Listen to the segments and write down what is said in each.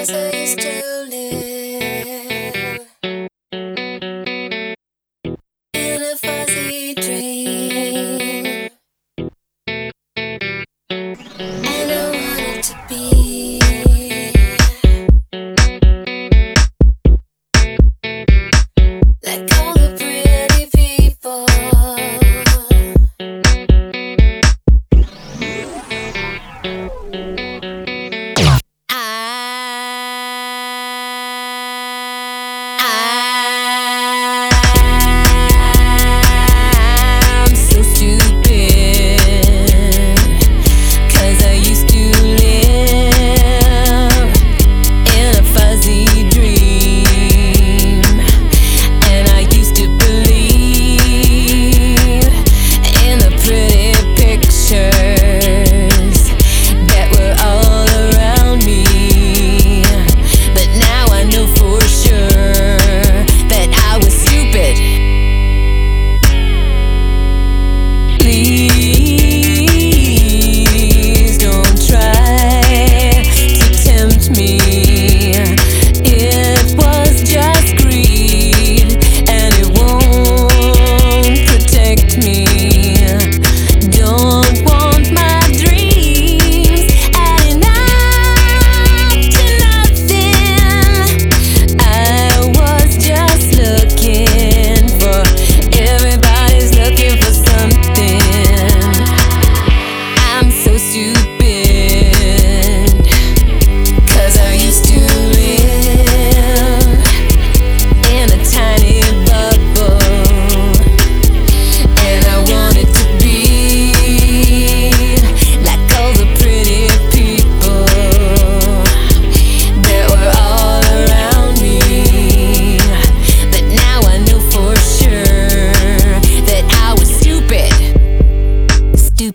as I used to live.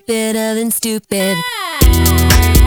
stupider than stupid. Yeah.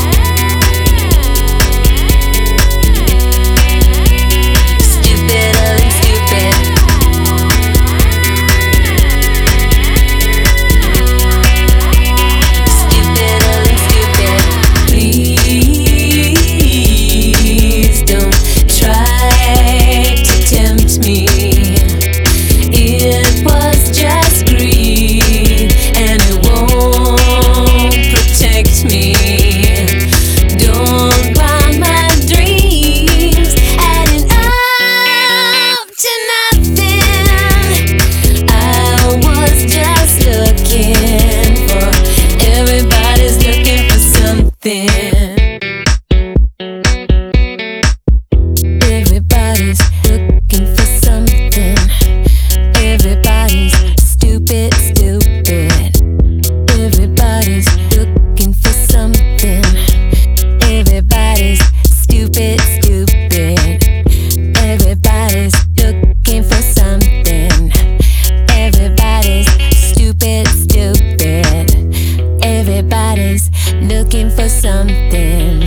Looking for something.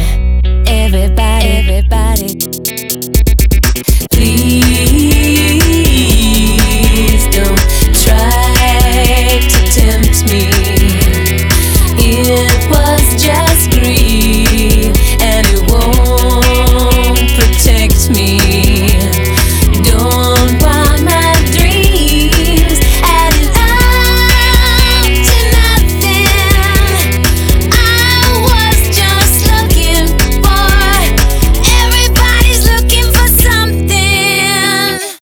Everybody, everybody.